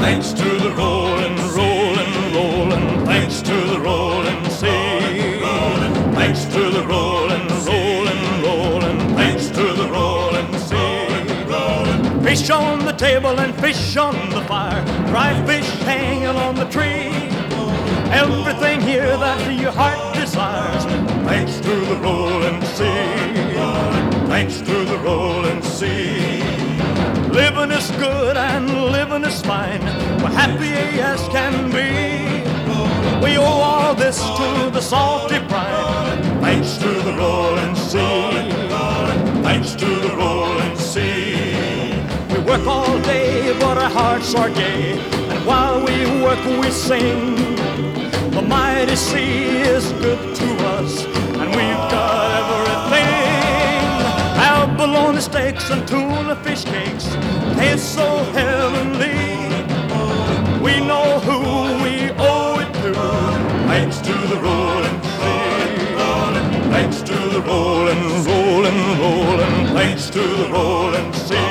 Thanks to the rolling, rolling, rolling. Thanks to the rolling sea. Thanks to the rolling, rolling, rolling. Thanks to the rolling sea. Fish on the table and fish on the fire. Dry fish hanging on the tree. Everything here that your heart desires. Thanks to the rolling sea. Thanks to the rolling sea. Living is good and living is fine. We're happy as can be. We owe all this to the salty brine. Thanks to the rolling sea. Thanks to the rolling sea. We work all day, but our hearts are gay. And while we work, we sing. The mighty sea is good to us, and we've got everything. Abalone steaks and tuna fish cakes Thanks to the rolling sea. Thanks to the rolling, rolling, rolling. Thanks to the rolling sea.